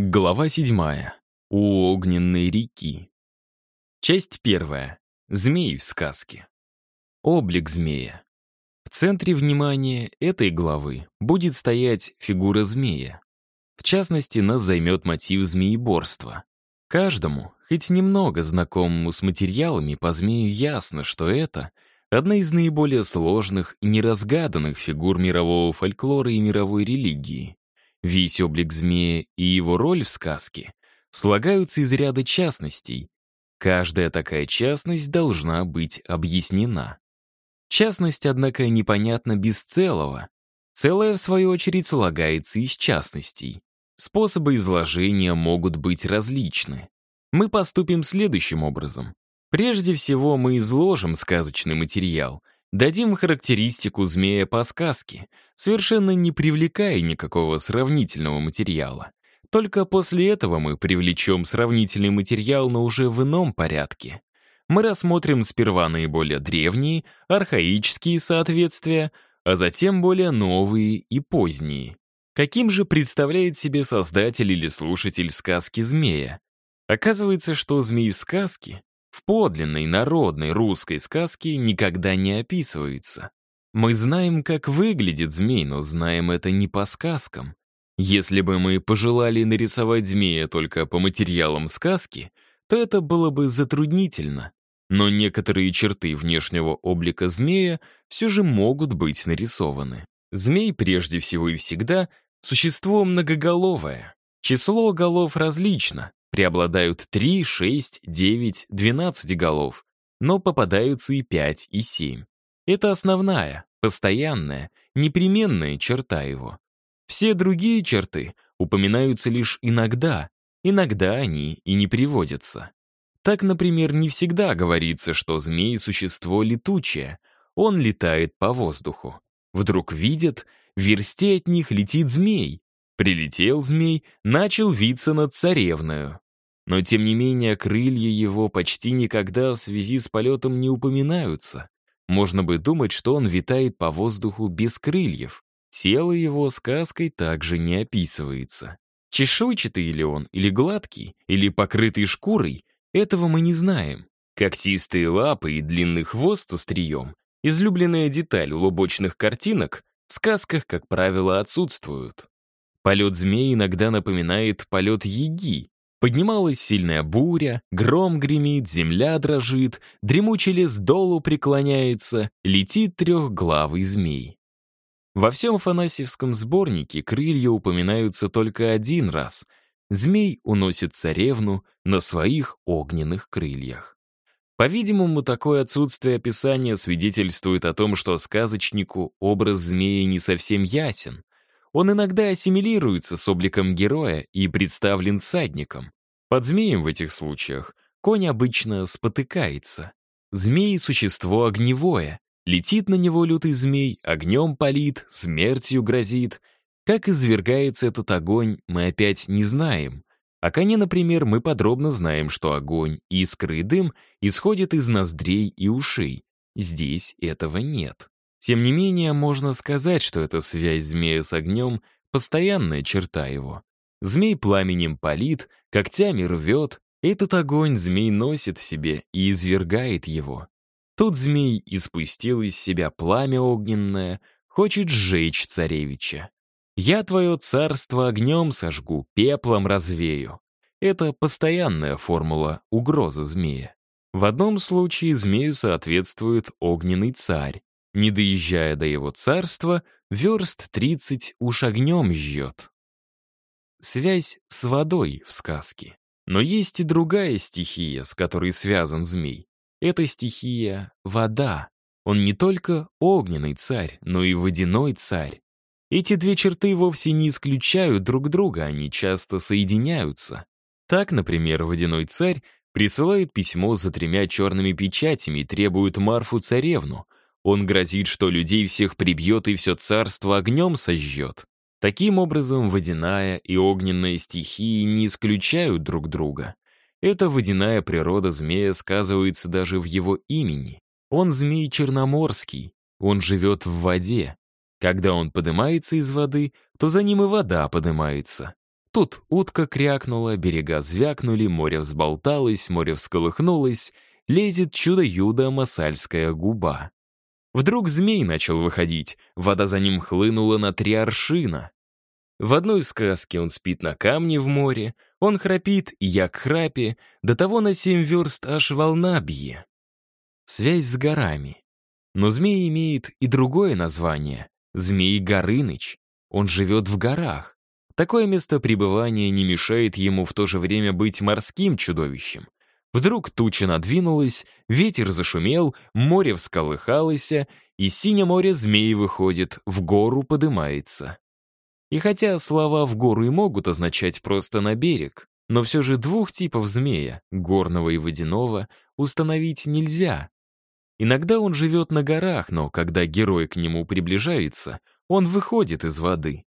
Глава седьмая. У огненной реки. Часть первая. Змей в сказке. Облик змея. В центре внимания этой главы будет стоять фигура змея. В частности, нас займет мотив змееборства. Каждому, хоть немного знакомому с материалами по змею, ясно, что это одна из наиболее сложных и неразгаданных фигур мирового фольклора и мировой религии. Весь облик змея и его роль в сказке слагаются из ряда частностей. Каждая такая частность должна быть объяснена. Частность, однако, непонятна без целого. Целое, в свою очередь, слагается из частностей. Способы изложения могут быть различны. Мы поступим следующим образом. Прежде всего, мы изложим сказочный материал — Дадим характеристику змея по сказке, совершенно не привлекая никакого сравнительного материала. Только после этого мы привлечем сравнительный материал, но уже в ином порядке. Мы рассмотрим сперва наиболее древние, архаические соответствия, а затем более новые и поздние. Каким же представляет себе создатель или слушатель сказки змея? Оказывается, что змей в сказке в подлинной народной русской сказке никогда не описывается. Мы знаем, как выглядит змей, но знаем это не по сказкам. Если бы мы пожелали нарисовать змея только по материалам сказки, то это было бы затруднительно. Но некоторые черты внешнего облика змея все же могут быть нарисованы. Змей прежде всего и всегда — существо многоголовое. Число голов различно, Преобладают 3, 6, 9, 12 голов, но попадаются и 5, и 7. Это основная, постоянная, непременная черта его. Все другие черты упоминаются лишь иногда, иногда они и не приводятся. Так, например, не всегда говорится, что змей — существо летучее, он летает по воздуху. Вдруг видят, в версте от них летит змей, Прилетел змей, начал виться над царевною. Но, тем не менее, крылья его почти никогда в связи с полетом не упоминаются. Можно бы думать, что он витает по воздуху без крыльев. Тело его сказкой также не описывается. Чешуйчатый ли он, или гладкий, или покрытый шкурой, этого мы не знаем. Когтистые лапы и длинный хвост со стрием, излюбленная деталь лубочных картинок, в сказках, как правило, отсутствуют. Полет змей иногда напоминает полет яги. Поднималась сильная буря, гром гремит, земля дрожит, дремучий лес долу преклоняется, летит трехглавый змей. Во всем Афанасьевском сборнике крылья упоминаются только один раз. Змей уносит царевну на своих огненных крыльях. По-видимому, такое отсутствие описания свидетельствует о том, что сказочнику образ змеи не совсем ясен. Он иногда ассимилируется с обликом героя и представлен всадником. Под змеем в этих случаях конь обычно спотыкается. Змей — существо огневое. Летит на него лютый змей, огнем палит, смертью грозит. Как извергается этот огонь, мы опять не знаем. О коне, например, мы подробно знаем, что огонь, искры и дым исходят из ноздрей и ушей. Здесь этого нет. Тем не менее, можно сказать, что эта связь змея с огнем — постоянная черта его. Змей пламенем палит, когтями рвет, этот огонь змей носит в себе и извергает его. Тут змей испустил из себя пламя огненное, хочет сжечь царевича. «Я твое царство огнем сожгу, пеплом развею». Это постоянная формула угрозы змея. В одном случае змею соответствует огненный царь, не доезжая до его царства, верст тридцать уж огнем жжет. Связь с водой в сказке. Но есть и другая стихия, с которой связан змей. Эта стихия — вода. Он не только огненный царь, но и водяной царь. Эти две черты вовсе не исключают друг друга, они часто соединяются. Так, например, водяной царь присылает письмо за тремя черными печатями и требует Марфу-царевну — он грозит, что людей всех прибьет и все царство огнем сожжет. Таким образом, водяная и огненная стихии не исключают друг друга. Эта водяная природа змея сказывается даже в его имени. Он змей черноморский, он живет в воде. Когда он поднимается из воды, то за ним и вода поднимается. Тут утка крякнула, берега звякнули, море взболталось, море всколыхнулось, лезет чудо-юдо масальская губа. Вдруг змей начал выходить, вода за ним хлынула на три аршина. В одной сказке он спит на камне в море, он храпит, як храпе, до того на семь верст аж волна бье. Связь с горами. Но змей имеет и другое название — Змей Горыныч. Он живет в горах. Такое место пребывания не мешает ему в то же время быть морским чудовищем. Вдруг туча надвинулась, ветер зашумел, море всколыхалось, и синее море змей выходит, в гору подымается. И хотя слова «в гору» и могут означать просто «на берег», но все же двух типов змея, горного и водяного, установить нельзя. Иногда он живет на горах, но когда герой к нему приближается, он выходит из воды.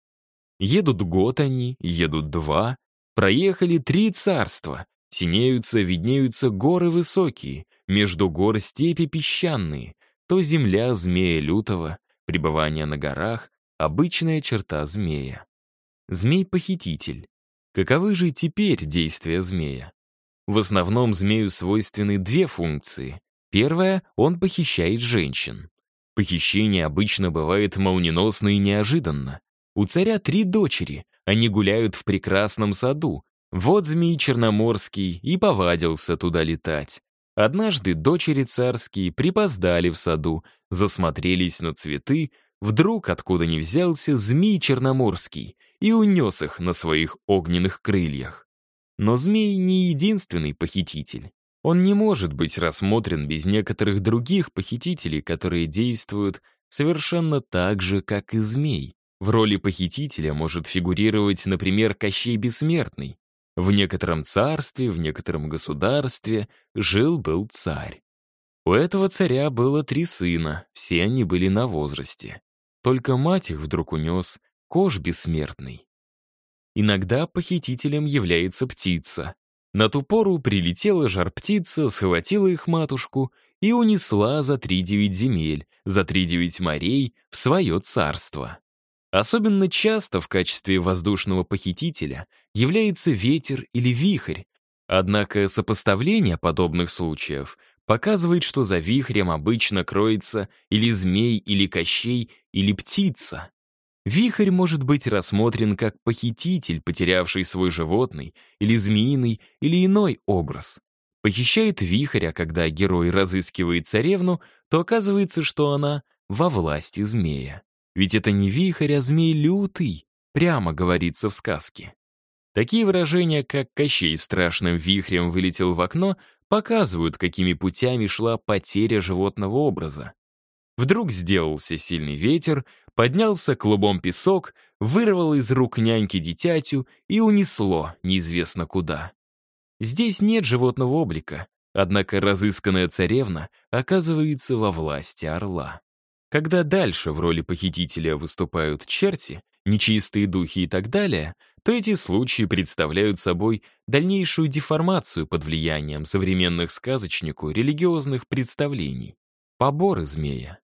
Едут год они, едут два, проехали три царства, синеются, виднеются горы высокие, между гор степи песчаные, то земля змея лютого, пребывание на горах, Обычная черта змея. Змей-похититель. Каковы же теперь действия змея? В основном змею свойственны две функции. Первая — он похищает женщин. Похищение обычно бывает молниеносно и неожиданно. У царя три дочери, они гуляют в прекрасном саду. Вот змей Черноморский и повадился туда летать. Однажды дочери царские припоздали в саду, засмотрелись на цветы, Вдруг, откуда ни взялся, змей черноморский и унес их на своих огненных крыльях. Но змей не единственный похититель. Он не может быть рассмотрен без некоторых других похитителей, которые действуют совершенно так же, как и змей. В роли похитителя может фигурировать, например, Кощей Бессмертный. В некотором царстве, в некотором государстве жил-был царь. У этого царя было три сына, все они были на возрасте. Только мать их вдруг унес кож бессмертный. Иногда похитителем является птица. На ту пору прилетела жар-птица, схватила их матушку и унесла за три девять земель, за три девять морей в свое царство. Особенно часто в качестве воздушного похитителя является ветер или вихрь, однако сопоставление подобных случаев — показывает, что за вихрем обычно кроется или змей, или кощей, или птица. Вихрь может быть рассмотрен как похититель, потерявший свой животный, или змеиный, или иной образ. Похищает вихрь, а когда герой разыскивает царевну, то оказывается, что она во власти змея. Ведь это не вихрь, а змей лютый, прямо говорится в сказке. Такие выражения, как «Кощей страшным вихрем вылетел в окно», показывают, какими путями шла потеря животного образа. Вдруг сделался сильный ветер, поднялся клубом песок, вырвал из рук няньки дитятю и унесло неизвестно куда. Здесь нет животного облика, однако разысканная царевна оказывается во власти орла. Когда дальше в роли похитителя выступают черти, нечистые духи и так далее — то эти случаи представляют собой дальнейшую деформацию под влиянием современных сказочнику религиозных представлений. Поборы змея.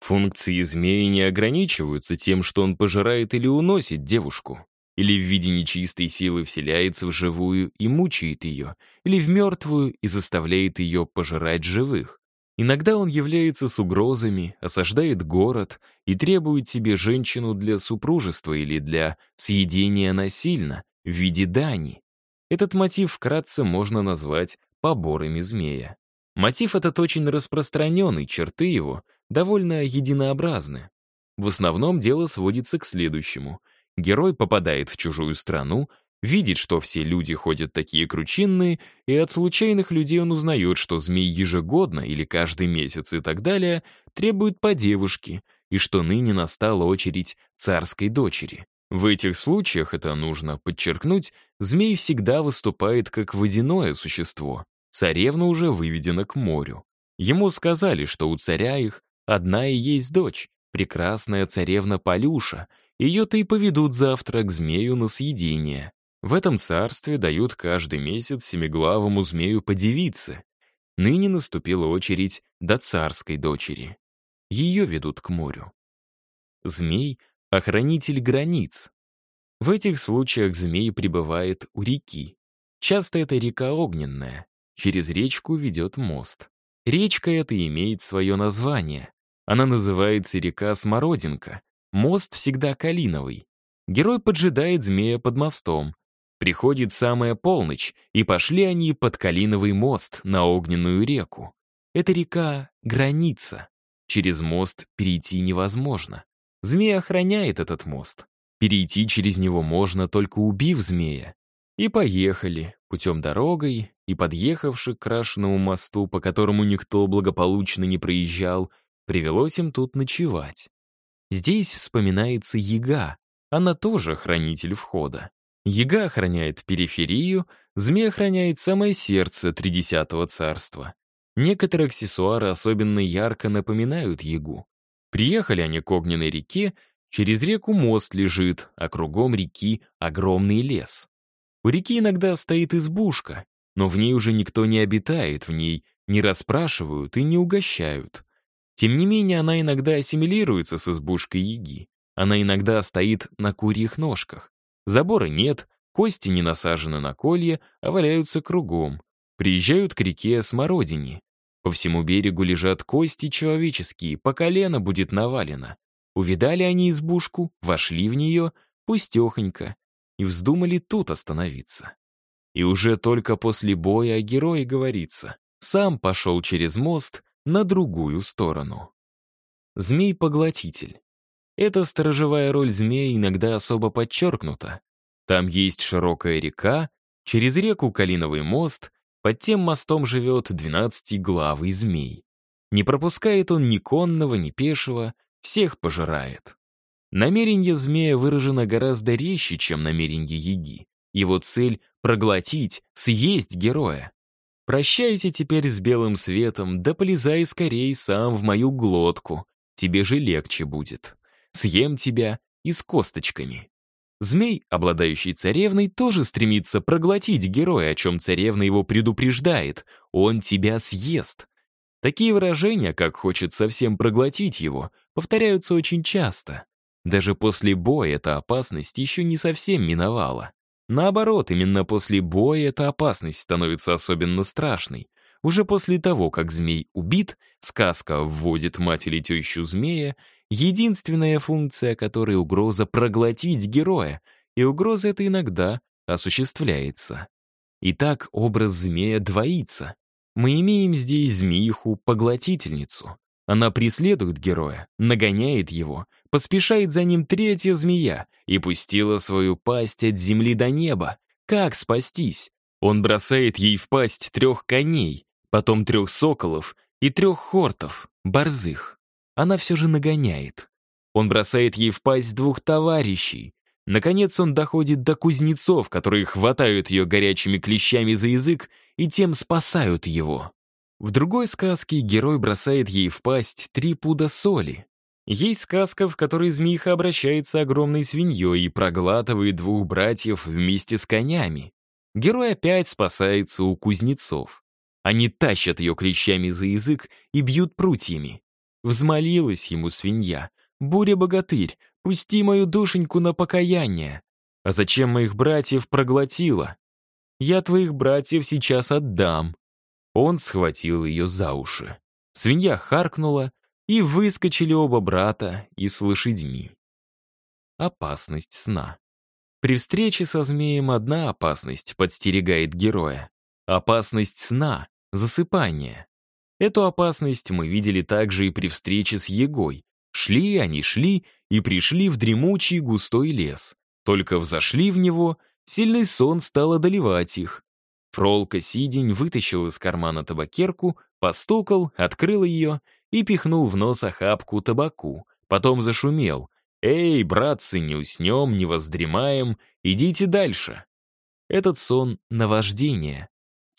Функции змея не ограничиваются тем, что он пожирает или уносит девушку, или в виде нечистой силы вселяется в живую и мучает ее, или в мертвую и заставляет ее пожирать живых. Иногда он является с угрозами, осаждает город и требует себе женщину для супружества или для съедения насильно, в виде дани. Этот мотив вкратце можно назвать поборами змея. Мотив этот очень распространенный, черты его довольно единообразны. В основном дело сводится к следующему. Герой попадает в чужую страну, видит, что все люди ходят такие кручинные, и от случайных людей он узнает, что змей ежегодно или каждый месяц и так далее требует по девушке, и что ныне настала очередь царской дочери. В этих случаях, это нужно подчеркнуть, змей всегда выступает как водяное существо. Царевна уже выведена к морю. Ему сказали, что у царя их одна и есть дочь, прекрасная царевна Полюша, ее-то и поведут завтра к змею на съедение. В этом царстве дают каждый месяц семиглавому змею по девице. Ныне наступила очередь до царской дочери. Ее ведут к морю. Змей — охранитель границ. В этих случаях змей пребывает у реки. Часто это река огненная. Через речку ведет мост. Речка эта имеет свое название. Она называется река Смородинка. Мост всегда калиновый. Герой поджидает змея под мостом. Приходит самая полночь, и пошли они под Калиновый мост на огненную реку. Эта река — граница. Через мост перейти невозможно. Змея охраняет этот мост. Перейти через него можно, только убив змея. И поехали, путем дорогой, и подъехавши к крашенному мосту, по которому никто благополучно не проезжал, привелось им тут ночевать. Здесь вспоминается яга, она тоже хранитель входа. Яга охраняет периферию, змея охраняет самое сердце Тридесятого царства. Некоторые аксессуары особенно ярко напоминают ягу. Приехали они к огненной реке, через реку мост лежит, а кругом реки огромный лес. У реки иногда стоит избушка, но в ней уже никто не обитает, в ней не расспрашивают и не угощают. Тем не менее, она иногда ассимилируется с избушкой яги. Она иногда стоит на курьих ножках. Забора нет, кости не насажены на колье, а валяются кругом. Приезжают к реке Смородине. По всему берегу лежат кости человеческие, по колено будет навалено. Увидали они избушку, вошли в нее, пустехонько, и вздумали тут остановиться. И уже только после боя о герое говорится. Сам пошел через мост на другую сторону. Змей-поглотитель. Эта сторожевая роль змея иногда особо подчеркнута. Там есть широкая река, через реку Калиновый мост, под тем мостом живет двенадцатиглавый змей. Не пропускает он ни конного, ни пешего, всех пожирает. Намерение змея выражено гораздо резче, чем намерение яги. Его цель — проглотить, съесть героя. Прощайся теперь с белым светом, да полезай скорей сам в мою глотку, тебе же легче будет съем тебя и с косточками. Змей, обладающий царевной, тоже стремится проглотить героя, о чем царевна его предупреждает. Он тебя съест. Такие выражения, как хочет совсем проглотить его, повторяются очень часто. Даже после боя эта опасность еще не совсем миновала. Наоборот, именно после боя эта опасность становится особенно страшной. Уже после того, как змей убит, сказка вводит мать или тещу змея, единственная функция которой угроза проглотить героя, и угроза эта иногда осуществляется. Итак, образ змея двоится. Мы имеем здесь змеиху-поглотительницу. Она преследует героя, нагоняет его, поспешает за ним третья змея и пустила свою пасть от земли до неба. Как спастись? Он бросает ей в пасть трех коней, потом трех соколов и трех хортов, борзых. Она все же нагоняет. Он бросает ей в пасть двух товарищей. Наконец он доходит до кузнецов, которые хватают ее горячими клещами за язык и тем спасают его. В другой сказке герой бросает ей в пасть три пуда соли. Есть сказка, в которой змеиха обращается огромной свиньей и проглатывает двух братьев вместе с конями. Герой опять спасается у кузнецов. Они тащат ее клещами за язык и бьют прутьями. Взмолилась ему свинья. «Буря-богатырь, пусти мою душеньку на покаяние. А зачем моих братьев проглотила? Я твоих братьев сейчас отдам». Он схватил ее за уши. Свинья харкнула, и выскочили оба брата и с лошадьми. Опасность сна. При встрече со змеем одна опасность подстерегает героя. Опасность сна, засыпание. Эту опасность мы видели также и при встрече с Егой. Шли они, шли и пришли в дремучий густой лес. Только взошли в него, сильный сон стал одолевать их. Фролка Сидень вытащил из кармана табакерку, постукал, открыл ее и пихнул в нос охапку табаку. Потом зашумел. «Эй, братцы, не уснем, не воздремаем, идите дальше». Этот сон — наваждение.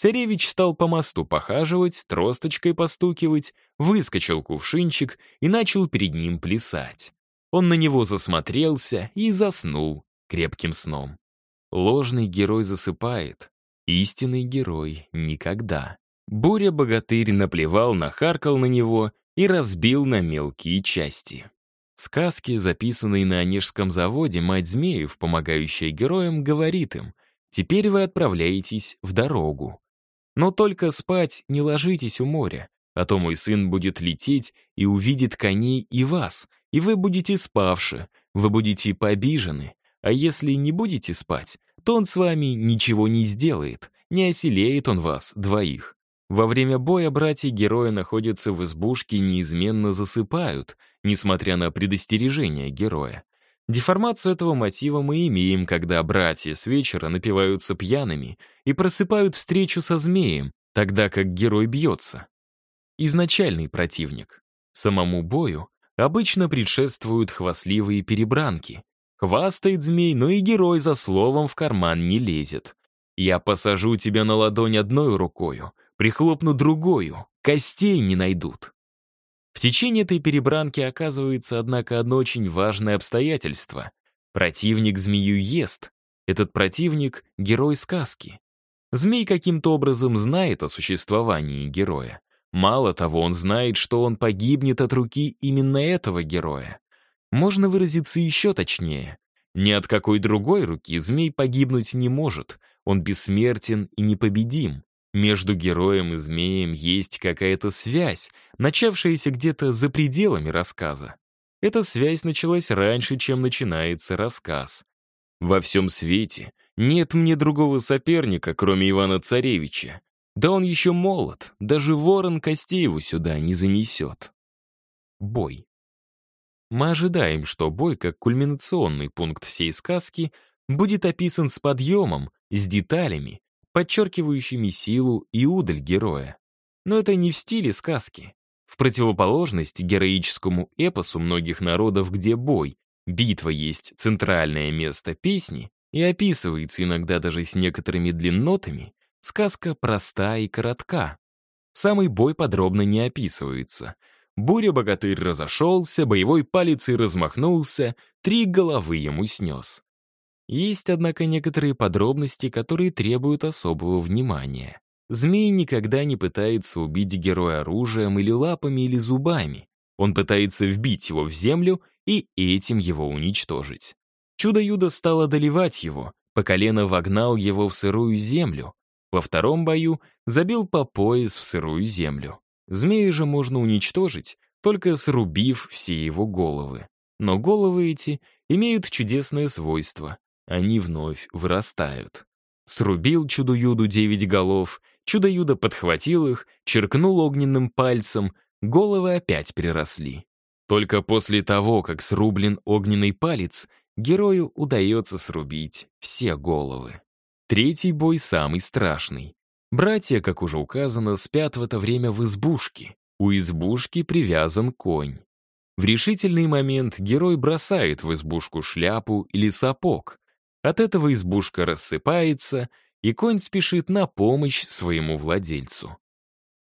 Царевич стал по мосту похаживать, тросточкой постукивать, выскочил кувшинчик и начал перед ним плясать. Он на него засмотрелся и заснул крепким сном. Ложный герой засыпает, истинный герой никогда. Буря-богатырь наплевал, нахаркал на него и разбил на мелкие части. В сказке, записанной на Онежском заводе, мать змеев, помогающая героям, говорит им, «Теперь вы отправляетесь в дорогу. Но только спать не ложитесь у моря, а то мой сын будет лететь и увидит коней и вас, и вы будете спавши, вы будете побижены, а если не будете спать, то он с вами ничего не сделает, не оселеет он вас двоих. Во время боя братья-героя находятся в избушке и неизменно засыпают, несмотря на предостережение героя. Деформацию этого мотива мы имеем, когда братья с вечера напиваются пьяными и просыпают встречу со змеем, тогда как герой бьется. Изначальный противник. Самому бою обычно предшествуют хвастливые перебранки. Хвастает змей, но и герой за словом в карман не лезет. Я посажу тебя на ладонь одной рукою, прихлопну другою, костей не найдут. В течение этой перебранки оказывается, однако, одно очень важное обстоятельство. Противник змею ест. Этот противник — герой сказки. Змей каким-то образом знает о существовании героя. Мало того, он знает, что он погибнет от руки именно этого героя. Можно выразиться еще точнее. Ни от какой другой руки змей погибнуть не может. Он бессмертен и непобедим. Между героем и змеем есть какая-то связь, начавшаяся где-то за пределами рассказа. Эта связь началась раньше, чем начинается рассказ. Во всем свете нет мне другого соперника, кроме Ивана Царевича. Да он еще молод, даже ворон костей сюда не занесет. Бой. Мы ожидаем, что бой, как кульминационный пункт всей сказки, будет описан с подъемом, с деталями, подчеркивающими силу и удаль героя. Но это не в стиле сказки. В противоположность героическому эпосу многих народов, где бой, битва есть центральное место песни и описывается иногда даже с некоторыми длиннотами, сказка проста и коротка. Самый бой подробно не описывается. Буря-богатырь разошелся, боевой палец и размахнулся, три головы ему снес. Есть, однако, некоторые подробности, которые требуют особого внимания. Змей никогда не пытается убить героя оружием или лапами или зубами. Он пытается вбить его в землю и этим его уничтожить. Чудо-юдо стал одолевать его, по колено вогнал его в сырую землю. Во втором бою забил по пояс в сырую землю. Змея же можно уничтожить, только срубив все его головы. Но головы эти имеют чудесное свойство они вновь вырастают. Срубил чудо-юду девять голов, чудо-юдо подхватил их, черкнул огненным пальцем, головы опять приросли. Только после того, как срублен огненный палец, герою удается срубить все головы. Третий бой самый страшный. Братья, как уже указано, спят в это время в избушке. У избушки привязан конь. В решительный момент герой бросает в избушку шляпу или сапог, от этого избушка рассыпается, и конь спешит на помощь своему владельцу.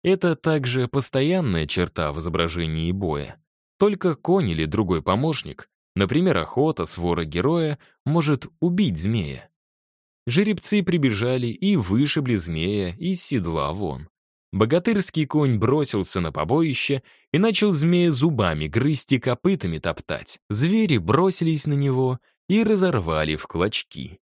Это также постоянная черта в изображении боя. Только конь или другой помощник, например, охота, свора героя, может убить змея. Жеребцы прибежали и вышибли змея из седла вон. Богатырский конь бросился на побоище и начал змея зубами грызть и копытами топтать. Звери бросились на него — и разорвали в клочки.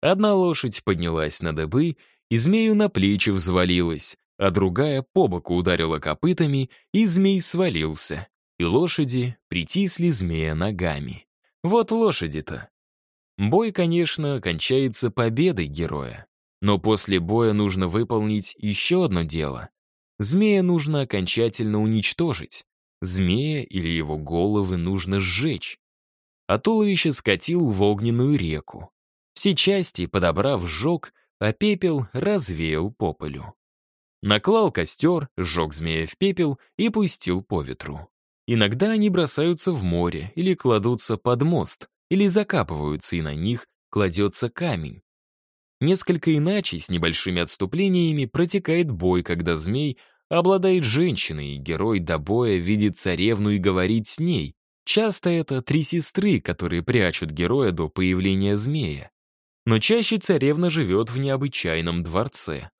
Одна лошадь поднялась на дыбы и змею на плечи взвалилась, а другая по боку ударила копытами, и змей свалился, и лошади притисли змея ногами. Вот лошади-то. Бой, конечно, кончается победой героя. Но после боя нужно выполнить еще одно дело. Змея нужно окончательно уничтожить. Змея или его головы нужно сжечь а туловище скатил в огненную реку. Все части, подобрав, сжег, а пепел развеял по полю. Наклал костер, сжег змея в пепел и пустил по ветру. Иногда они бросаются в море или кладутся под мост, или закапываются, и на них кладется камень. Несколько иначе, с небольшими отступлениями, протекает бой, когда змей обладает женщиной, и герой до боя видит царевну и говорит с ней, Часто это три сестры, которые прячут героя до появления змея. Но чаще царевна живет в необычайном дворце.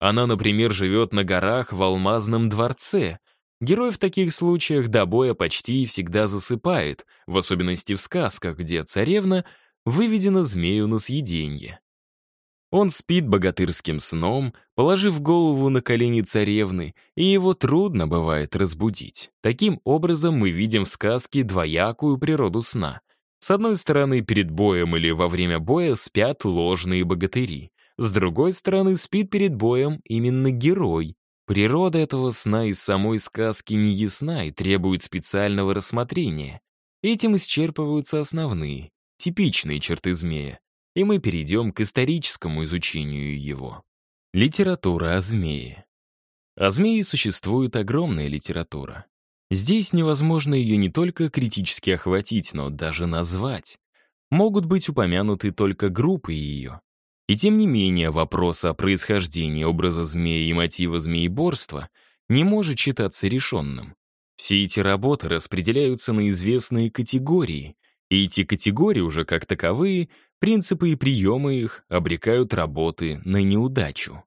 Она, например, живет на горах в алмазном дворце. Герой в таких случаях до боя почти всегда засыпает, в особенности в сказках, где царевна выведена змею на съеденье. Он спит богатырским сном, положив голову на колени царевны, и его трудно бывает разбудить. Таким образом, мы видим в сказке двоякую природу сна. С одной стороны, перед боем или во время боя спят ложные богатыри. С другой стороны, спит перед боем именно герой. Природа этого сна из самой сказки не ясна и требует специального рассмотрения. Этим исчерпываются основные, типичные черты змея и мы перейдем к историческому изучению его. Литература о змее. О змее существует огромная литература. Здесь невозможно ее не только критически охватить, но даже назвать. Могут быть упомянуты только группы ее. И тем не менее вопрос о происхождении образа змеи и мотива змееборства не может считаться решенным. Все эти работы распределяются на известные категории, и эти категории уже как таковые Принципы и приемы их обрекают работы на неудачу.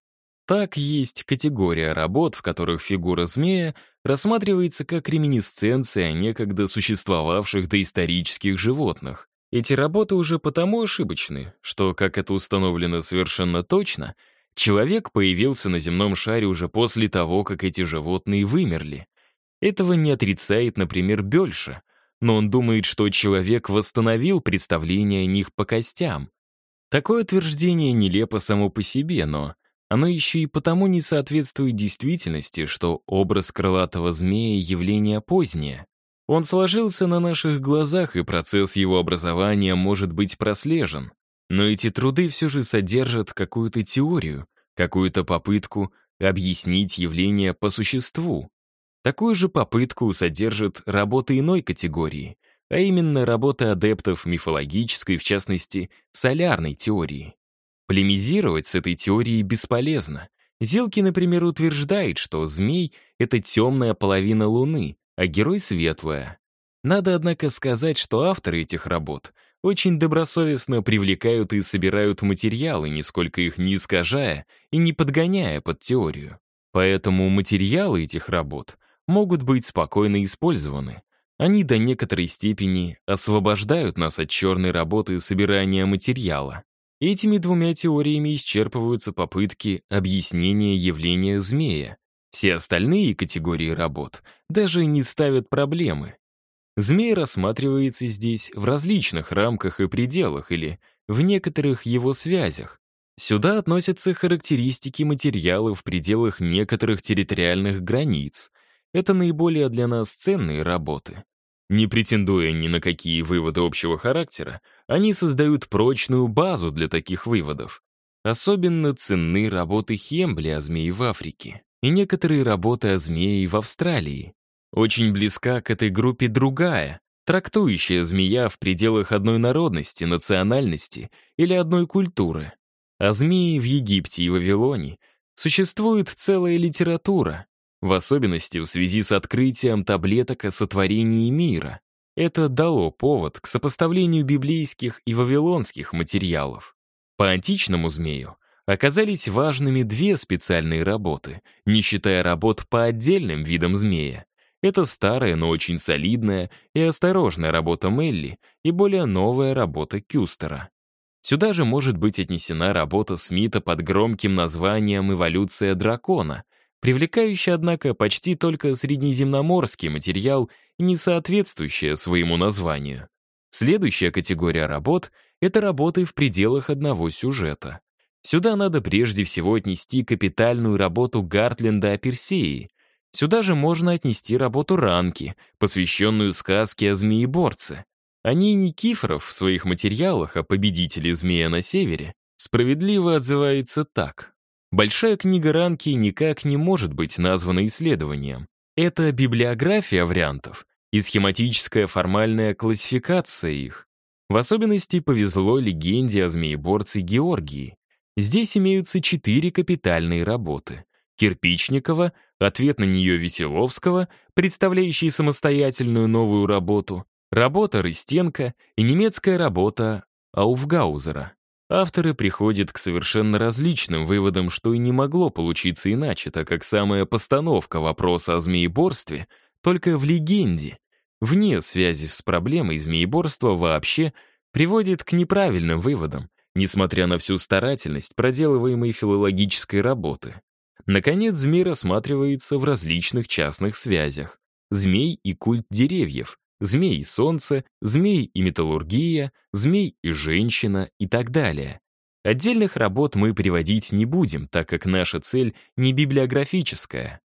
Так есть категория работ, в которых фигура змея рассматривается как реминисценция некогда существовавших доисторических животных. Эти работы уже потому ошибочны, что, как это установлено совершенно точно, человек появился на земном шаре уже после того, как эти животные вымерли. Этого не отрицает, например, Бельша — но он думает, что человек восстановил представление о них по костям. Такое утверждение нелепо само по себе, но оно еще и потому не соответствует действительности, что образ крылатого змея — явление позднее. Он сложился на наших глазах, и процесс его образования может быть прослежен. Но эти труды все же содержат какую-то теорию, какую-то попытку объяснить явление по существу. Такую же попытку содержит работа иной категории, а именно работа адептов мифологической, в частности, солярной теории. Полемизировать с этой теорией бесполезно. Зелки, например, утверждает, что змей — это темная половина Луны, а герой — светлая. Надо, однако, сказать, что авторы этих работ очень добросовестно привлекают и собирают материалы, нисколько их не искажая и не подгоняя под теорию. Поэтому материалы этих работ могут быть спокойно использованы. Они до некоторой степени освобождают нас от черной работы собирания материала. Этими двумя теориями исчерпываются попытки объяснения явления змея. Все остальные категории работ даже не ставят проблемы. Змей рассматривается здесь в различных рамках и пределах или в некоторых его связях. Сюда относятся характеристики материала в пределах некоторых территориальных границ — это наиболее для нас ценные работы. Не претендуя ни на какие выводы общего характера, они создают прочную базу для таких выводов. Особенно ценны работы Хембли о змее в Африке и некоторые работы о змее в Австралии. Очень близка к этой группе другая, трактующая змея в пределах одной народности, национальности или одной культуры. О змеи в Египте и Вавилоне существует целая литература, в особенности в связи с открытием таблеток о сотворении мира. Это дало повод к сопоставлению библейских и вавилонских материалов. По античному змею оказались важными две специальные работы, не считая работ по отдельным видам змея. Это старая, но очень солидная и осторожная работа Мелли и более новая работа Кюстера. Сюда же может быть отнесена работа Смита под громким названием «Эволюция дракона», привлекающий, однако, почти только среднеземноморский материал, не соответствующий своему названию. Следующая категория работ — это работы в пределах одного сюжета. Сюда надо прежде всего отнести капитальную работу Гартленда о Персеи. Сюда же можно отнести работу Ранки, посвященную сказке о змееборце. О ней Никифоров в своих материалах о победителе змея на севере справедливо отзывается так. Большая книга Ранки никак не может быть названа исследованием. Это библиография вариантов и схематическая формальная классификация их. В особенности повезло легенде о змееборце Георгии. Здесь имеются четыре капитальные работы. Кирпичникова, ответ на нее Веселовского, представляющий самостоятельную новую работу, работа Рыстенко и немецкая работа Ауфгаузера. Авторы приходят к совершенно различным выводам, что и не могло получиться иначе, так как самая постановка вопроса о змееборстве только в легенде, вне связи с проблемой змееборства вообще, приводит к неправильным выводам, несмотря на всю старательность проделываемой филологической работы. Наконец, змей рассматривается в различных частных связях. Змей и культ деревьев, змей и солнце, змей и металлургия, змей и женщина и так далее. Отдельных работ мы приводить не будем, так как наша цель не библиографическая.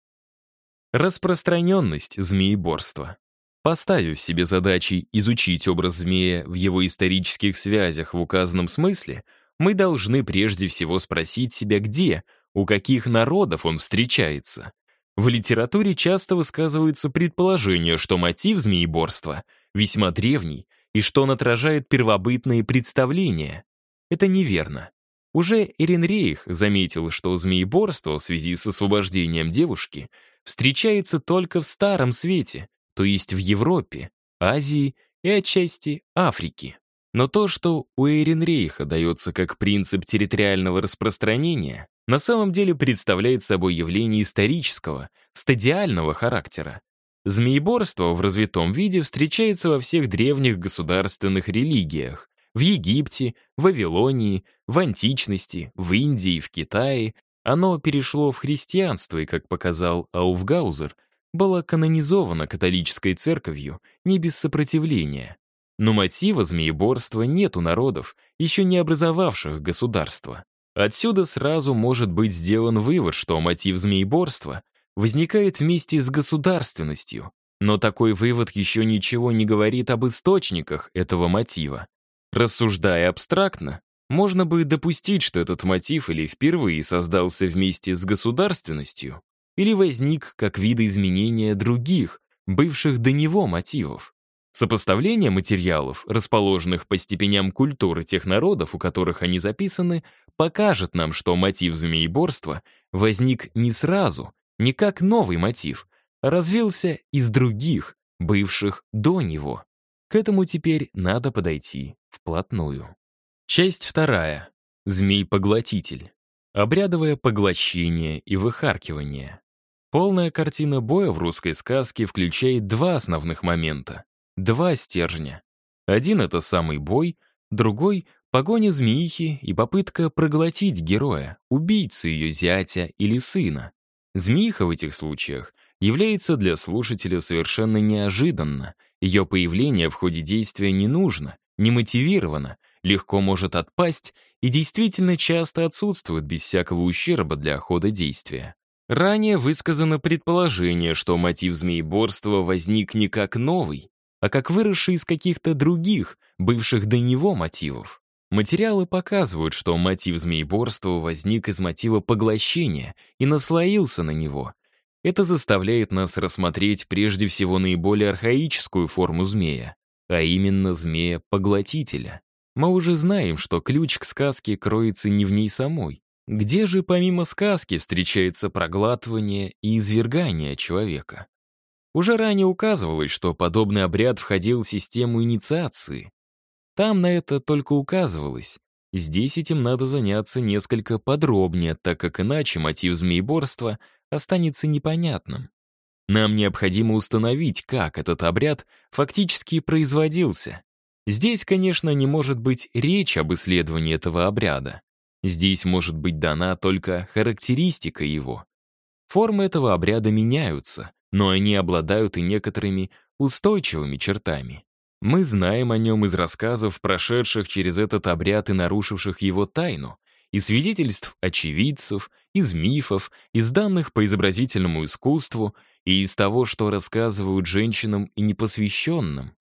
Распространенность змееборства. Поставив себе задачей изучить образ змея в его исторических связях в указанном смысле, мы должны прежде всего спросить себя, где, у каких народов он встречается. В литературе часто высказываются предположения, что мотив змееборства весьма древний и что он отражает первобытные представления. Это неверно. Уже Эренрейх заметил, что змееборство в связи с освобождением девушки встречается только в Старом Свете, то есть в Европе, Азии и отчасти Африке. Но то, что у Эренрейха дается как принцип территориального распространения, на самом деле представляет собой явление исторического, стадиального характера. Змееборство в развитом виде встречается во всех древних государственных религиях, в Египте, в Вавилонии, в античности, в Индии, в Китае. Оно перешло в христианство и, как показал Ауфгаузер, было канонизовано католической церковью не без сопротивления. Но мотива змееборства нет у народов, еще не образовавших государства. Отсюда сразу может быть сделан вывод, что мотив змееборства возникает вместе с государственностью, но такой вывод еще ничего не говорит об источниках этого мотива. Рассуждая абстрактно, можно бы допустить, что этот мотив или впервые создался вместе с государственностью, или возник как видоизменение других, бывших до него мотивов. Сопоставление материалов, расположенных по степеням культуры тех народов, у которых они записаны, покажет нам, что мотив змееборства возник не сразу, не как новый мотив, а развился из других, бывших до него. К этому теперь надо подойти вплотную. Часть вторая. Змей-поглотитель. Обрядовое поглощение и выхаркивание. Полная картина боя в русской сказке включает два основных момента два стержня. Один — это самый бой, другой — погоня змеихи и попытка проглотить героя, убийцу ее зятя или сына. Змеиха в этих случаях является для слушателя совершенно неожиданно. Ее появление в ходе действия не нужно, не мотивировано, легко может отпасть и действительно часто отсутствует без всякого ущерба для хода действия. Ранее высказано предположение, что мотив змееборства возник не как новый, а как выросший из каких-то других, бывших до него мотивов. Материалы показывают, что мотив змееборства возник из мотива поглощения и наслоился на него. Это заставляет нас рассмотреть прежде всего наиболее архаическую форму змея, а именно змея-поглотителя. Мы уже знаем, что ключ к сказке кроется не в ней самой. Где же помимо сказки встречается проглатывание и извергание человека? Уже ранее указывалось, что подобный обряд входил в систему инициации. Там на это только указывалось. Здесь этим надо заняться несколько подробнее, так как иначе мотив змееборства останется непонятным. Нам необходимо установить, как этот обряд фактически производился. Здесь, конечно, не может быть речь об исследовании этого обряда. Здесь может быть дана только характеристика его. Формы этого обряда меняются, но они обладают и некоторыми устойчивыми чертами. Мы знаем о нем из рассказов, прошедших через этот обряд и нарушивших его тайну, из свидетельств очевидцев, из мифов, из данных по изобразительному искусству и из того, что рассказывают женщинам и непосвященным.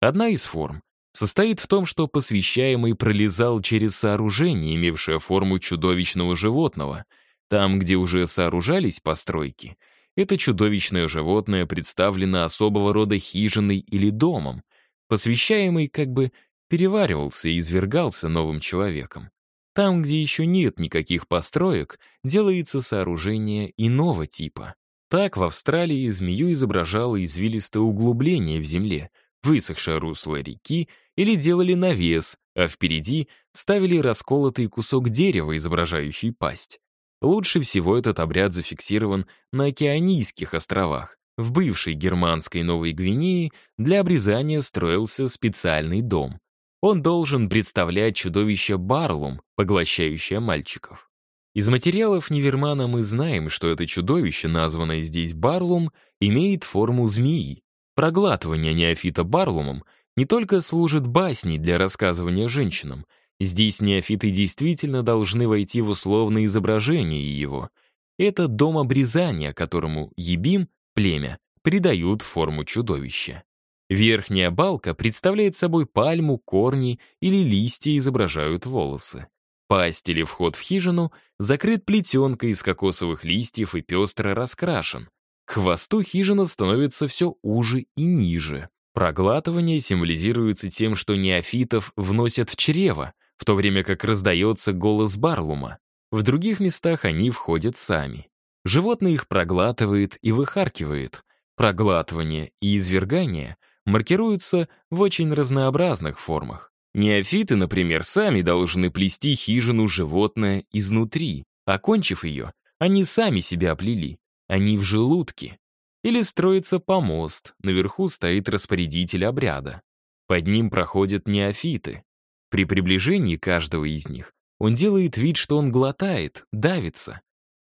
Одна из форм состоит в том, что посвящаемый пролезал через сооружение, имевшее форму чудовищного животного. Там, где уже сооружались постройки — это чудовищное животное представлено особого рода хижиной или домом. Посвящаемый как бы переваривался и извергался новым человеком. Там, где еще нет никаких построек, делается сооружение иного типа. Так в Австралии змею изображало извилистое углубление в земле, высохшее русло реки или делали навес, а впереди ставили расколотый кусок дерева, изображающий пасть. Лучше всего этот обряд зафиксирован на Океанийских островах. В бывшей германской Новой Гвинее для обрезания строился специальный дом. Он должен представлять чудовище Барлум, поглощающее мальчиков. Из материалов Невермана мы знаем, что это чудовище, названное здесь Барлум, имеет форму змеи. Проглатывание неофита Барлумом не только служит басней для рассказывания женщинам, здесь неофиты действительно должны войти в условное изображение его. Это дом обрезания, которому Ебим, племя, придают форму чудовища. Верхняя балка представляет собой пальму, корни или листья изображают волосы. Пасть или вход в хижину закрыт плетенкой из кокосовых листьев и пестро раскрашен. К хвосту хижина становится все уже и ниже. Проглатывание символизируется тем, что неофитов вносят в чрево, в то время как раздается голос Барлума. В других местах они входят сами. Животное их проглатывает и выхаркивает. Проглатывание и извергание маркируются в очень разнообразных формах. Неофиты, например, сами должны плести хижину животное изнутри. Окончив ее, они сами себя оплели. Они в желудке. Или строится помост, наверху стоит распорядитель обряда. Под ним проходят неофиты. При приближении каждого из них он делает вид, что он глотает, давится.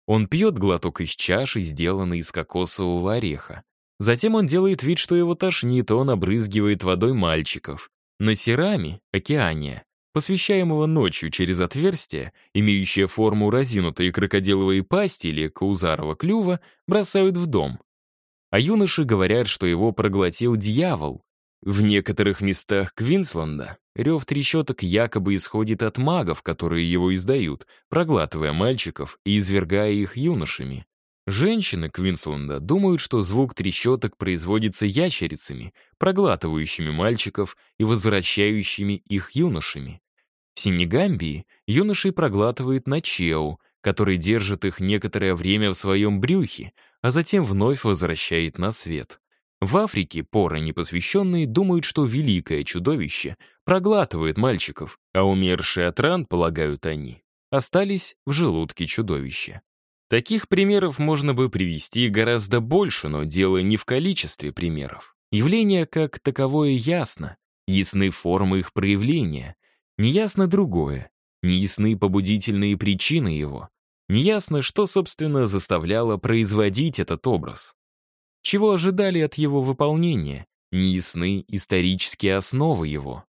Он пьет глоток из чаши, сделанной из кокосового ореха. Затем он делает вид, что его тошнит, он обрызгивает водой мальчиков. На Сераме, океане, посвящаемого ночью через отверстие, имеющее форму разинутой крокодиловой пасти или каузарова клюва, бросают в дом. А юноши говорят, что его проглотил дьявол. В некоторых местах Квинсленда рев трещоток якобы исходит от магов, которые его издают, проглатывая мальчиков и извергая их юношами. Женщины Квинсленда думают, что звук трещоток производится ящерицами, проглатывающими мальчиков и возвращающими их юношами. В Сенегамбии юношей проглатывает Начеу, который держит их некоторое время в своем брюхе, а затем вновь возвращает на свет. В Африке поры непосвященные думают, что великое чудовище проглатывает мальчиков, а умершие от ран, полагают они, остались в желудке чудовища. Таких примеров можно бы привести гораздо больше, но дело не в количестве примеров. Явление как таковое ясно, ясны формы их проявления. Неясно другое, неясны побудительные причины его. Неясно, что, собственно, заставляло производить этот образ. Чего ожидали от его выполнения, неясны исторические основы его.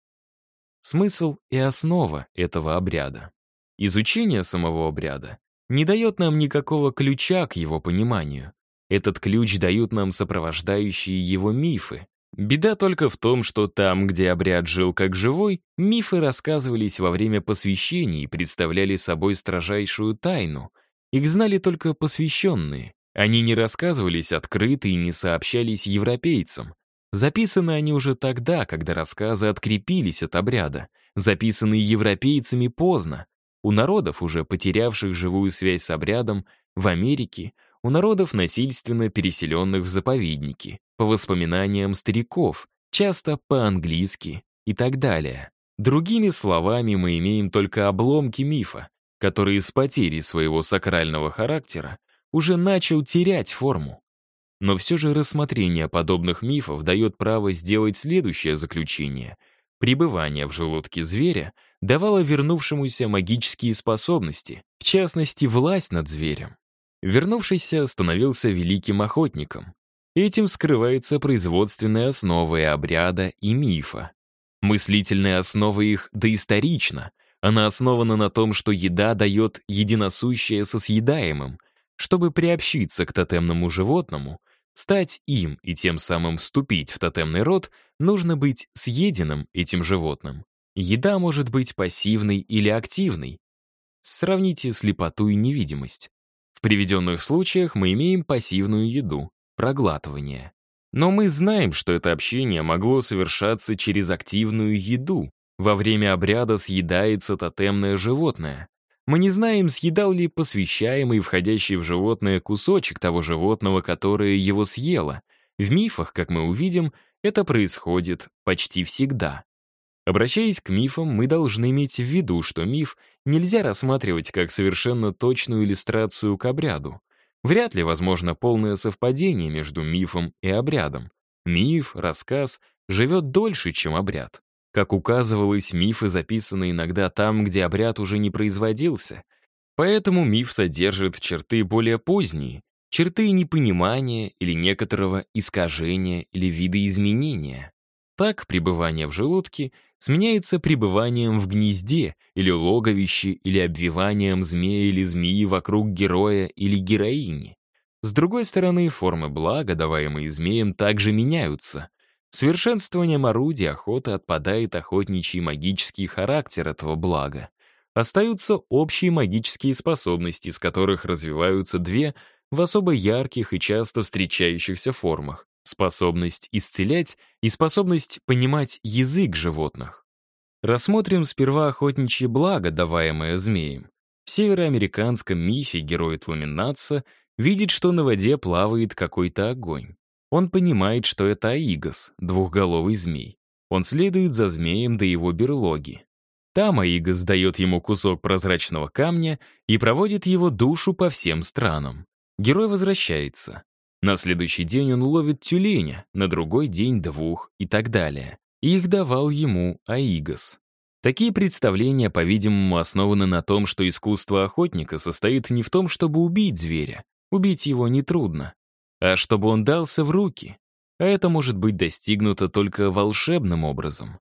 Смысл и основа этого обряда. Изучение самого обряда не дает нам никакого ключа к его пониманию. Этот ключ дают нам сопровождающие его мифы. Беда только в том, что там, где обряд жил как живой, мифы рассказывались во время посвящений и представляли собой строжайшую тайну. Их знали только посвященные. Они не рассказывались открыто и не сообщались европейцам. Записаны они уже тогда, когда рассказы открепились от обряда. Записанные европейцами поздно, у народов, уже потерявших живую связь с обрядом, в Америке, у народов, насильственно переселенных в заповедники, по воспоминаниям стариков, часто по-английски и так далее. Другими словами, мы имеем только обломки мифа, который с потерей своего сакрального характера уже начал терять форму. Но все же рассмотрение подобных мифов дает право сделать следующее заключение. Пребывание в желудке зверя — давала вернувшемуся магические способности, в частности, власть над зверем. Вернувшийся становился великим охотником. Этим скрывается производственная основа и обряда и мифа. Мыслительная основа их доисторична. Она основана на том, что еда дает единосущее со съедаемым. Чтобы приобщиться к тотемному животному, стать им и тем самым вступить в тотемный род, нужно быть съеденным этим животным. Еда может быть пассивной или активной. Сравните слепоту и невидимость. В приведенных случаях мы имеем пассивную еду, проглатывание. Но мы знаем, что это общение могло совершаться через активную еду. Во время обряда съедается тотемное животное. Мы не знаем, съедал ли посвящаемый входящий в животное кусочек того животного, которое его съело. В мифах, как мы увидим, это происходит почти всегда. Обращаясь к мифам, мы должны иметь в виду, что миф нельзя рассматривать как совершенно точную иллюстрацию к обряду. Вряд ли возможно полное совпадение между мифом и обрядом. Миф, рассказ живет дольше, чем обряд. Как указывалось, мифы записаны иногда там, где обряд уже не производился. Поэтому миф содержит черты более поздние, черты непонимания или некоторого искажения или видоизменения. Так пребывание в желудке сменяется пребыванием в гнезде или логовище или обвиванием змея или змеи вокруг героя или героини. С другой стороны, формы блага, даваемые змеем, также меняются. Совершенствованием орудия охоты отпадает охотничий магический характер этого блага. Остаются общие магические способности, из которых развиваются две в особо ярких и часто встречающихся формах — способность исцелять и способность понимать язык животных. Рассмотрим сперва охотничье благо, даваемое змеем. В североамериканском мифе герой Тламинатса видит, что на воде плавает какой-то огонь. Он понимает, что это Аигос, двухголовый змей. Он следует за змеем до его берлоги. Там Аигос дает ему кусок прозрачного камня и проводит его душу по всем странам. Герой возвращается. На следующий день он ловит тюленя, на другой день двух и так далее. Их давал ему Аигос. Такие представления, по-видимому, основаны на том, что искусство охотника состоит не в том, чтобы убить зверя, убить его нетрудно, а чтобы он дался в руки. А это может быть достигнуто только волшебным образом.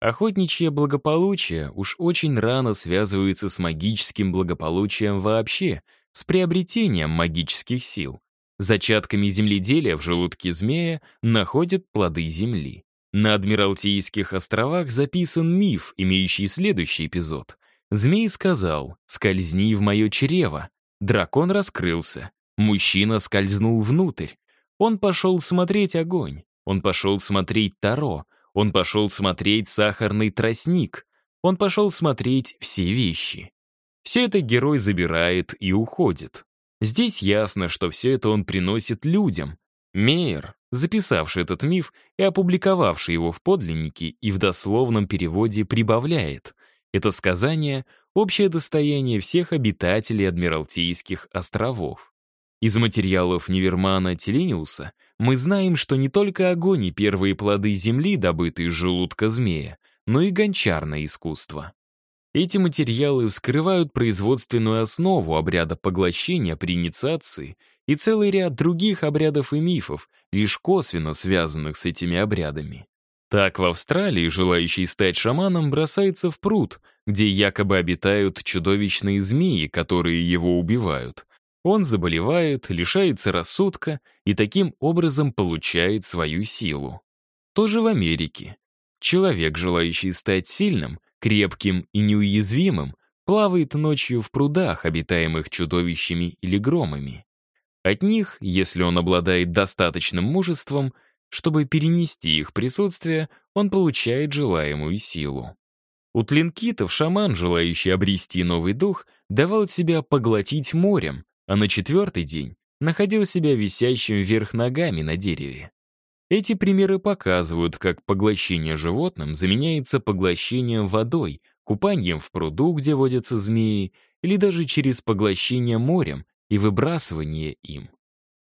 Охотничье благополучие уж очень рано связывается с магическим благополучием вообще, с приобретением магических сил. Зачатками земледелия в желудке змея находят плоды земли. На Адмиралтейских островах записан миф, имеющий следующий эпизод. Змей сказал «Скользни в мое чрево». Дракон раскрылся. Мужчина скользнул внутрь. Он пошел смотреть огонь. Он пошел смотреть таро. Он пошел смотреть сахарный тростник. Он пошел смотреть все вещи. Все это герой забирает и уходит. Здесь ясно, что все это он приносит людям. Мейер, записавший этот миф и опубликовавший его в подлиннике и в дословном переводе, прибавляет. Это сказание — общее достояние всех обитателей Адмиралтейских островов. Из материалов Невермана Телениуса мы знаем, что не только огонь и первые плоды земли, добытые из желудка змея, но и гончарное искусство. Эти материалы вскрывают производственную основу обряда поглощения при инициации и целый ряд других обрядов и мифов, лишь косвенно связанных с этими обрядами. Так в Австралии желающий стать шаманом бросается в пруд, где якобы обитают чудовищные змеи, которые его убивают. Он заболевает, лишается рассудка и таким образом получает свою силу. Тоже в Америке. Человек, желающий стать сильным, крепким и неуязвимым, плавает ночью в прудах, обитаемых чудовищами или громами. От них, если он обладает достаточным мужеством, чтобы перенести их присутствие, он получает желаемую силу. У тлинкитов шаман, желающий обрести новый дух, давал себя поглотить морем, а на четвертый день находил себя висящим вверх ногами на дереве. Эти примеры показывают, как поглощение животным заменяется поглощением водой, купанием в пруду, где водятся змеи, или даже через поглощение морем и выбрасывание им.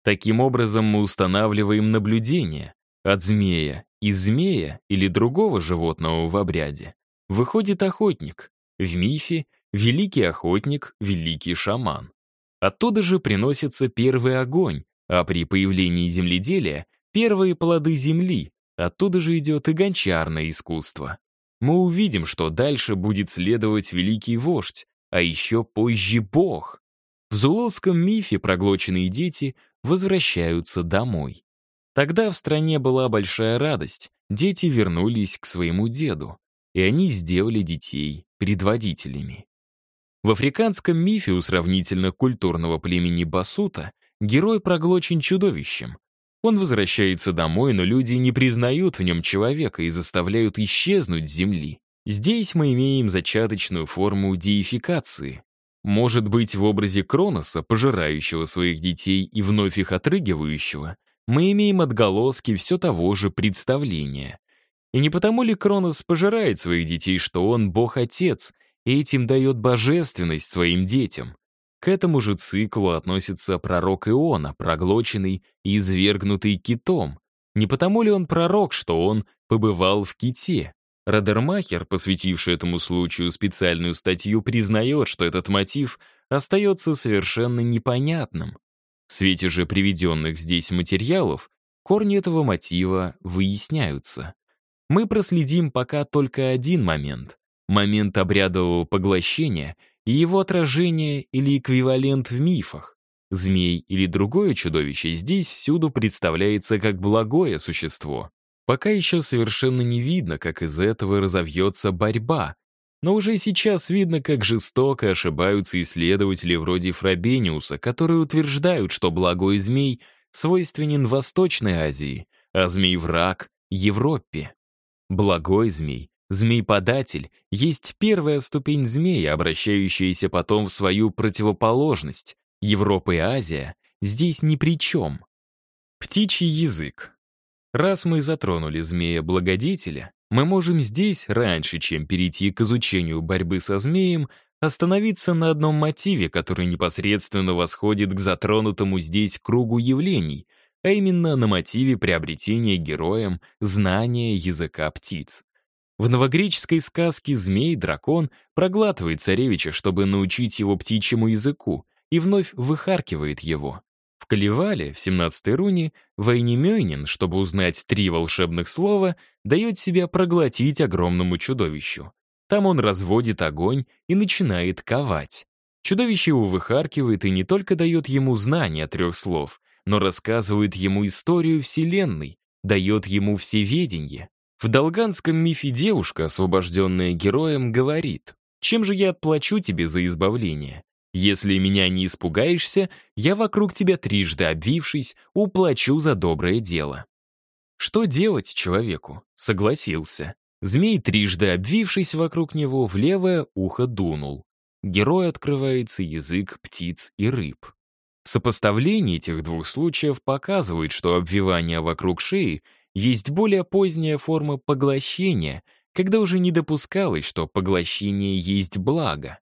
Таким образом мы устанавливаем наблюдение. От змея, из змея или другого животного в обряде выходит охотник. В мифе — великий охотник, великий шаман. Оттуда же приносится первый огонь, а при появлении земледелия Первые плоды земли, оттуда же идет и гончарное искусство. Мы увидим, что дальше будет следовать великий вождь, а еще позже бог. В зулузском мифе проглоченные дети возвращаются домой. Тогда в стране была большая радость, дети вернулись к своему деду, и они сделали детей предводителями. В африканском мифе у сравнительно культурного племени Басута герой проглочен чудовищем, он возвращается домой, но люди не признают в нем человека и заставляют исчезнуть с земли. Здесь мы имеем зачаточную форму деификации. Может быть, в образе Кроноса, пожирающего своих детей и вновь их отрыгивающего, мы имеем отголоски все того же представления. И не потому ли Кронос пожирает своих детей, что он бог-отец, и этим дает божественность своим детям? К этому же циклу относится пророк Иона, проглоченный и извергнутый китом. Не потому ли он пророк, что он побывал в ките? Радермахер, посвятивший этому случаю специальную статью, признает, что этот мотив остается совершенно непонятным. В свете же приведенных здесь материалов корни этого мотива выясняются. Мы проследим пока только один момент — момент обрядового поглощения и его отражение или эквивалент в мифах. Змей или другое чудовище здесь всюду представляется как благое существо. Пока еще совершенно не видно, как из этого разовьется борьба, но уже сейчас видно, как жестоко ошибаются исследователи вроде Фрабениуса, которые утверждают, что благой змей свойственен Восточной Азии, а змей-враг — Европе. Благой змей, змей-податель, есть первая ступень змея, обращающаяся потом в свою противоположность. Европа и Азия здесь ни при чем. Птичий язык. Раз мы затронули змея-благодетеля, мы можем здесь, раньше, чем перейти к изучению борьбы со змеем, остановиться на одном мотиве, который непосредственно восходит к затронутому здесь кругу явлений, а именно на мотиве приобретения героем знания языка птиц. В новогреческой сказке «Змей-дракон» проглатывает царевича, чтобы научить его птичьему языку, и вновь выхаркивает его. В Калевале, в 17-й руне, Вайнемёйнин, чтобы узнать три волшебных слова, дает себя проглотить огромному чудовищу. Там он разводит огонь и начинает ковать. Чудовище его выхаркивает и не только дает ему знания трех слов, но рассказывает ему историю Вселенной, дает ему всеведенье. В долганском мифе девушка, освобожденная героем, говорит, «Чем же я отплачу тебе за избавление? Если меня не испугаешься, я вокруг тебя трижды обвившись, уплачу за доброе дело». Что делать человеку? Согласился. Змей, трижды обвившись вокруг него, в левое ухо дунул. Герой открывается язык птиц и рыб. Сопоставление этих двух случаев показывает, что обвивание вокруг шеи есть более поздняя форма поглощения, когда уже не допускалось, что поглощение есть благо.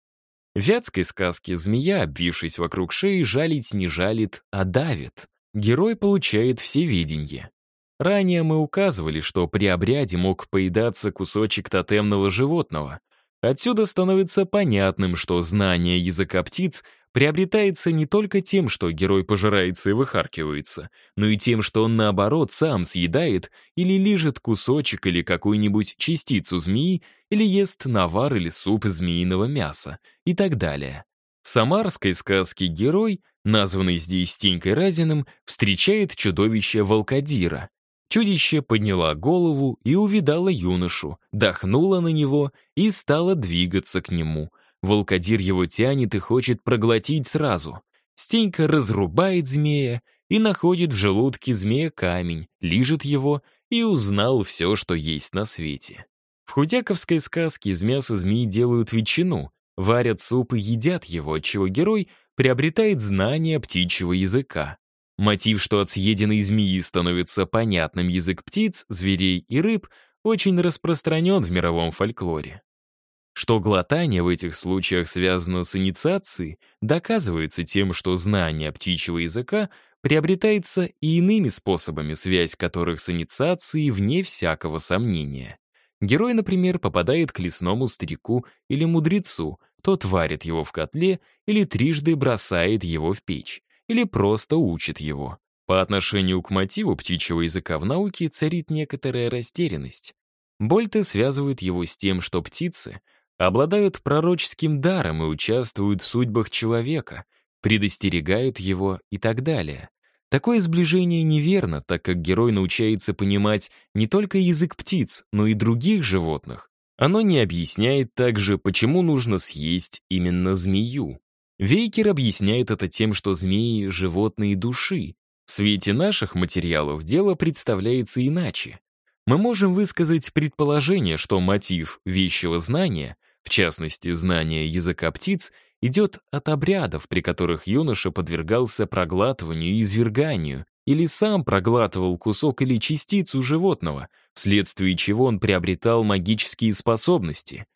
В вятской сказке змея, обвившись вокруг шеи, жалить не жалит, а давит. Герой получает всевиденье. Ранее мы указывали, что при обряде мог поедаться кусочек тотемного животного. Отсюда становится понятным, что знание языка птиц приобретается не только тем, что герой пожирается и выхаркивается, но и тем, что он, наоборот, сам съедает или лижет кусочек или какую-нибудь частицу змеи, или ест навар или суп из змеиного мяса и так далее. В самарской сказке герой, названный здесь Стенькой Разиным, встречает чудовище Волкодира. Чудище подняла голову и увидала юношу, дохнула на него и стала двигаться к нему — Волкодир его тянет и хочет проглотить сразу. Стенька разрубает змея и находит в желудке змея камень, лижет его и узнал все, что есть на свете. В худяковской сказке из мяса змеи делают ветчину, варят суп и едят его, отчего герой приобретает знание птичьего языка. Мотив, что от съеденной змеи становится понятным язык птиц, зверей и рыб, очень распространен в мировом фольклоре. Что глотание в этих случаях связано с инициацией, доказывается тем, что знание птичьего языка приобретается и иными способами, связь которых с инициацией вне всякого сомнения. Герой, например, попадает к лесному старику или мудрецу, тот варит его в котле или трижды бросает его в печь, или просто учит его. По отношению к мотиву птичьего языка в науке царит некоторая растерянность. Больте связывает его с тем, что птицы обладают пророческим даром и участвуют в судьбах человека, предостерегают его и так далее. Такое сближение неверно, так как герой научается понимать не только язык птиц, но и других животных. Оно не объясняет также, почему нужно съесть именно змею. Вейкер объясняет это тем, что змеи — животные души. В свете наших материалов дело представляется иначе. Мы можем высказать предположение, что мотив вещего знания в частности, знание языка птиц, идет от обрядов, при которых юноша подвергался проглатыванию и изверганию, или сам проглатывал кусок или частицу животного, вследствие чего он приобретал магические способности.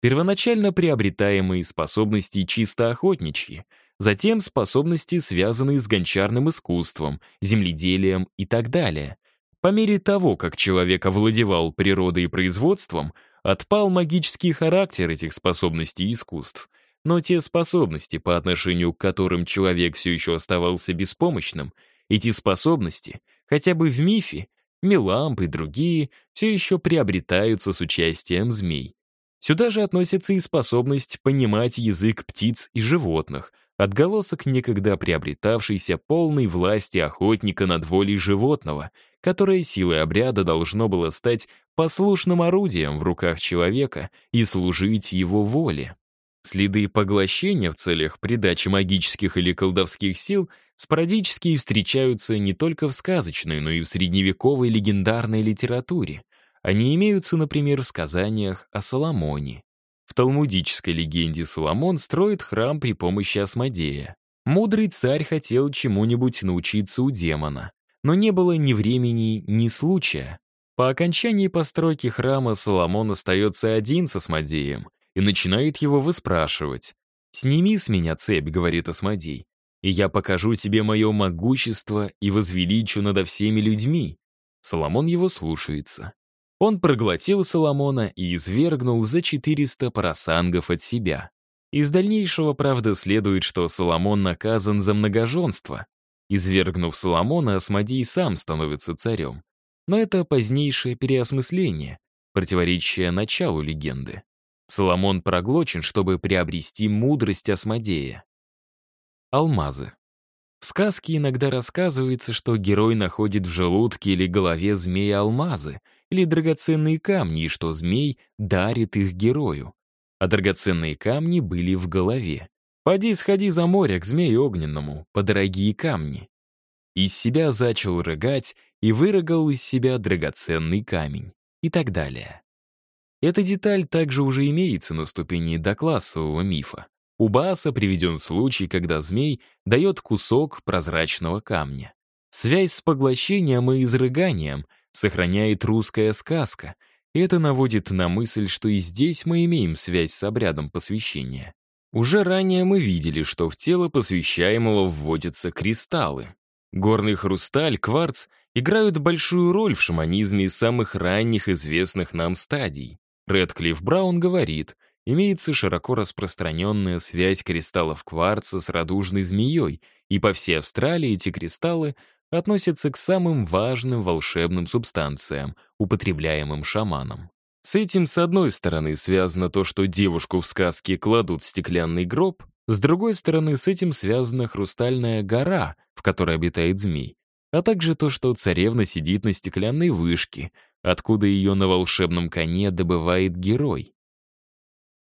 Первоначально приобретаемые способности чисто охотничьи, затем способности, связанные с гончарным искусством, земледелием и так далее. По мере того, как человек овладевал природой и производством, отпал магический характер этих способностей и искусств. Но те способности, по отношению к которым человек все еще оставался беспомощным, эти способности, хотя бы в мифе, Меламп и другие, все еще приобретаются с участием змей. Сюда же относится и способность понимать язык птиц и животных — отголосок некогда приобретавшейся полной власти охотника над волей животного, которое силой обряда должно было стать послушным орудием в руках человека и служить его воле. Следы поглощения в целях придачи магических или колдовских сил спорадически встречаются не только в сказочной, но и в средневековой легендарной литературе. Они имеются, например, в сказаниях о Соломоне. В талмудической легенде Соломон строит храм при помощи Асмодея. Мудрый царь хотел чему-нибудь научиться у демона, но не было ни времени, ни случая. По окончании постройки храма Соломон остается один с Асмодеем и начинает его выспрашивать. «Сними с меня цепь», — говорит Асмодей, «и я покажу тебе мое могущество и возвеличу надо всеми людьми». Соломон его слушается. Он проглотил Соломона и извергнул за 400 парасангов от себя. Из дальнейшего, правда, следует, что Соломон наказан за многоженство. Извергнув Соломона, Асмодей сам становится царем. Но это позднейшее переосмысление, противоречие началу легенды. Соломон проглочен, чтобы приобрести мудрость Асмодея. Алмазы. В сказке иногда рассказывается, что герой находит в желудке или голове змея алмазы — или драгоценные камни, и что змей дарит их герою. А драгоценные камни были в голове. «Поди, сходи за море к змею огненному, по дорогие камни». Из себя зачал рыгать и вырыгал из себя драгоценный камень. И так далее. Эта деталь также уже имеется на ступени доклассового мифа. У Бааса приведен случай, когда змей дает кусок прозрачного камня. Связь с поглощением и изрыганием сохраняет русская сказка, это наводит на мысль, что и здесь мы имеем связь с обрядом посвящения. Уже ранее мы видели, что в тело посвящаемого вводятся кристаллы. Горный хрусталь, кварц играют большую роль в шаманизме самых ранних известных нам стадий. Редклифф Браун говорит, имеется широко распространенная связь кристаллов кварца с радужной змеей, и по всей Австралии эти кристаллы относится к самым важным волшебным субстанциям, употребляемым шаманом. С этим, с одной стороны, связано то, что девушку в сказке кладут в стеклянный гроб, с другой стороны, с этим связана хрустальная гора, в которой обитает змей, а также то, что царевна сидит на стеклянной вышке, откуда ее на волшебном коне добывает герой.